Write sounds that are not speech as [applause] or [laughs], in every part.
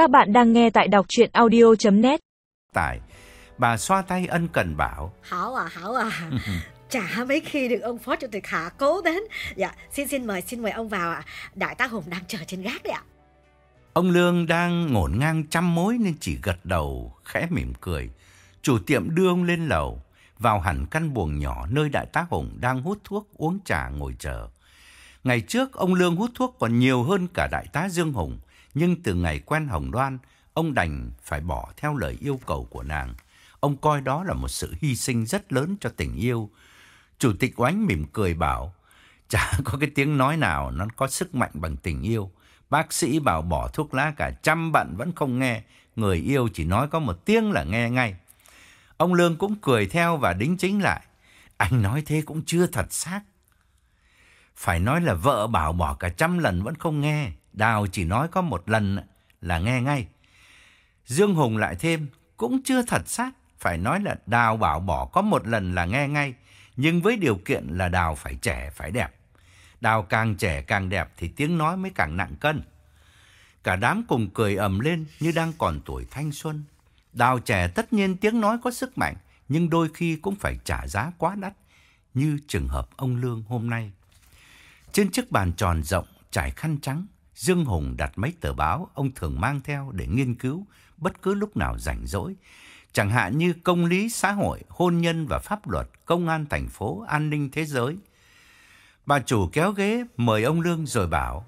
Các bạn đang nghe tại đọc chuyện audio.net Tài, bà xoa tay ân cần bảo. Hảo à, Hảo à. Chả mấy khi được ông Phó Chủ tịch Hạ cố đến. Dạ, xin xin mời, xin mời ông vào ạ. Đại tá Hùng đang chờ trên gác đấy ạ. Ông Lương đang ngổn ngang trăm mối nên chỉ gật đầu, khẽ mỉm cười. Chủ tiệm đưa ông lên lầu, vào hẳn căn buồng nhỏ nơi đại tá Hùng đang hút thuốc uống trà ngồi chờ. Ngày trước ông Lương hút thuốc còn nhiều hơn cả đại tá Dương Hùng, nhưng từ ngày quen Hồng Đoan, ông đành phải bỏ theo lời yêu cầu của nàng. Ông coi đó là một sự hy sinh rất lớn cho tình yêu. Chủ tịch Oánh mỉm cười bảo, chả [laughs] có cái tiếng nói nào nó có sức mạnh bằng tình yêu. Bác sĩ bảo bỏ thuốc lá cả trăm bận vẫn không nghe, người yêu chỉ nói có một tiếng là nghe ngay. Ông Lương cũng cười theo và đính chính lại. Anh nói thế cũng chưa thật xác. Phải nói là vợ bảo bỏ cả trăm lần vẫn không nghe. Đào chỉ nói có một lần là nghe ngay. Dương Hùng lại thêm, cũng chưa thật sát. Phải nói là Đào bảo bỏ có một lần là nghe ngay. Nhưng với điều kiện là Đào phải trẻ, phải đẹp. Đào càng trẻ càng đẹp thì tiếng nói mới càng nặng cân. Cả đám cùng cười ầm lên như đang còn tuổi thanh xuân. Đào trẻ tất nhiên tiếng nói có sức mạnh, nhưng đôi khi cũng phải trả giá quá đắt, như trường hợp ông Lương hôm nay. Trên chiếc bàn tròn rộng, trải khăn trắng, Dương Hùng đặt mấy tờ báo ông thường mang theo để nghiên cứu bất cứ lúc nào rảnh rỗi. Chẳng hạn như công lý xã hội, hôn nhân và pháp luật, công an thành phố, an ninh thế giới. Bà chủ kéo ghế mời ông Lương rồi bảo.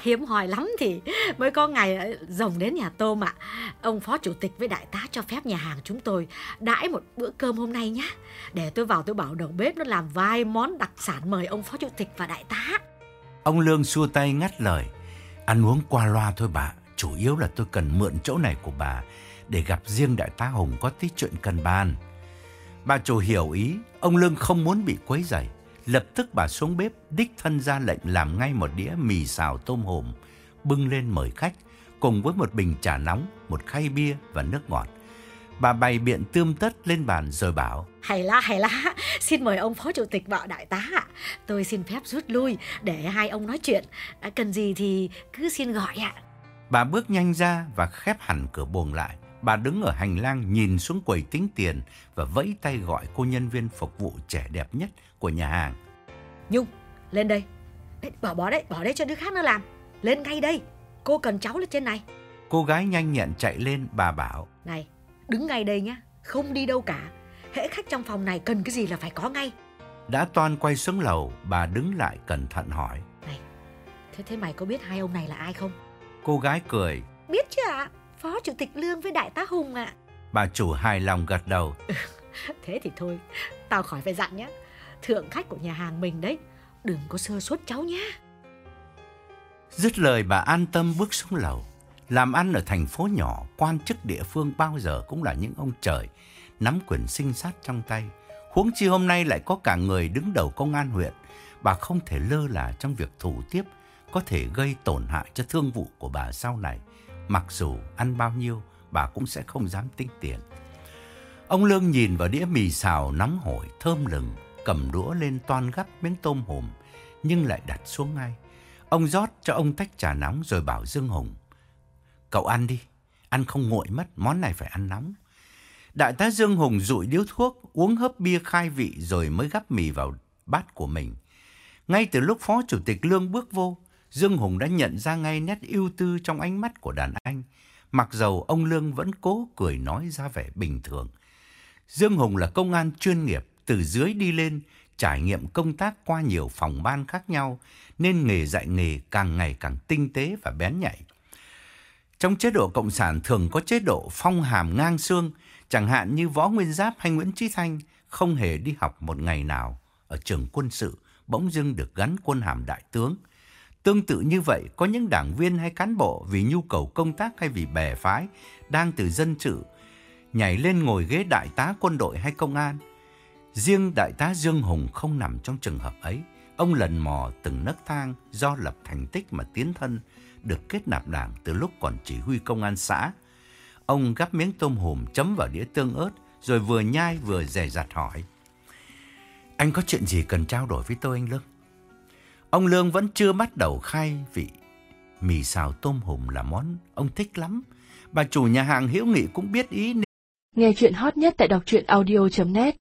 Hiếm hoi lắm thì mới có ngày ờ, rồng đến nhà tôm ạ. Ông Phó Chủ tịch với Đại tá cho phép nhà hàng chúng tôi đãi một bữa cơm hôm nay nhé. Để tôi vào tôi bảo đầu bếp nó làm vài món đặc sản mời ông Phó Chủ tịch và Đại tá. Ông Lương xua tay ngắt lời. Ăn uống qua loa thôi bà, chủ yếu là tôi cần mượn chỗ này của bà để gặp riêng đại tá Hùng có tí chuyện cần bàn. Bà chủ hiểu ý, ông Lương không muốn bị quấy rầy. Lập tức bà xuống bếp đích thân ra lệnh làm ngay một đĩa mì xào tôm hùm, bưng lên mời khách, cùng với một bình trà nóng, một khay bia và nước ngọt. Bà bày biện tươm tất lên bàn rồi bảo. Hay lá, hay lá, [laughs] xin mời ông Phó Chủ tịch và Đại tá ạ. Tôi xin phép rút lui để hai ông nói chuyện. À, cần gì thì cứ xin gọi ạ. Bà bước nhanh ra và khép hẳn cửa buồng lại. Bà đứng ở hành lang nhìn xuống quầy tính tiền và vẫy tay gọi cô nhân viên phục vụ trẻ đẹp nhất của nhà hàng. Nhung, lên đây. Đấy, bỏ bỏ đấy, bỏ đấy cho đứa khác nó làm. Lên ngay đây. Cô cần cháu lên trên này. Cô gái nhanh nhẹn chạy lên, bà bảo. Này, đứng ngay đây nhá, không đi đâu cả. Hễ khách trong phòng này cần cái gì là phải có ngay. Đã toan quay xuống lầu, bà đứng lại cẩn thận hỏi. Này, thế thế mày có biết hai ông này là ai không? Cô gái cười. Biết chứ ạ, Phó Chủ tịch Lương với Đại tá Hùng ạ. Bà chủ hài lòng gật đầu. Thế thì thôi, tao khỏi phải dặn nhé. Thượng khách của nhà hàng mình đấy, đừng có sơ suất cháu nhá. Dứt lời bà an tâm bước xuống lầu. Làm ăn ở thành phố nhỏ, quan chức địa phương bao giờ cũng là những ông trời, nắm quyền sinh sát trong tay. Huống chi hôm nay lại có cả người đứng đầu công an huyện. Bà không thể lơ là trong việc thủ tiếp, có thể gây tổn hại cho thương vụ của bà sau này. Mặc dù ăn bao nhiêu, bà cũng sẽ không dám tính tiền. Ông Lương nhìn vào đĩa mì xào nóng hổi, thơm lừng, cầm đũa lên toan gắp miếng tôm hùm, nhưng lại đặt xuống ngay. Ông rót cho ông tách trà nóng rồi bảo Dương Hùng. Cậu ăn đi, ăn không nguội mất, món này phải ăn nóng. Đại tá Dương Hùng rụi điếu thuốc, uống hớp bia khai vị rồi mới gắp mì vào bát của mình. Ngay từ lúc Phó Chủ tịch Lương bước vô, Dương Hùng đã nhận ra ngay nét ưu tư trong ánh mắt của đàn anh. Mặc dầu ông Lương vẫn cố cười nói ra vẻ bình thường. Dương Hùng là công an chuyên nghiệp, từ dưới đi lên, trải nghiệm công tác qua nhiều phòng ban khác nhau, nên nghề dạy nghề càng ngày càng tinh tế và bén nhạy. Trong chế độ Cộng sản thường có chế độ phong hàm ngang xương, chẳng hạn như Võ Nguyên Giáp hay Nguyễn trí Thanh không hề đi học một ngày nào ở trường quân sự, bỗng dưng được gắn quân hàm đại tướng. Tương tự như vậy, có những đảng viên hay cán bộ vì nhu cầu công tác hay vì bè phái đang từ dân sự nhảy lên ngồi ghế đại tá quân đội hay công an. Riêng đại tá Dương Hùng không nằm trong trường hợp ấy. Ông lần mò từng nấc thang do lập thành tích mà tiến thân, được kết nạp đảng từ lúc còn chỉ huy công an xã. Ông gắp miếng tôm hùm chấm vào đĩa tương ớt, rồi vừa nhai vừa dè dặt hỏi. Anh có chuyện gì cần trao đổi với tôi anh Lương? Ông Lương vẫn chưa bắt đầu khai vị, Mì xào tôm hùm là món ông thích lắm. Bà chủ nhà hàng Hiếu Nghị cũng biết ý Nghe chuyện hot nhất tại đọc truyện audio.net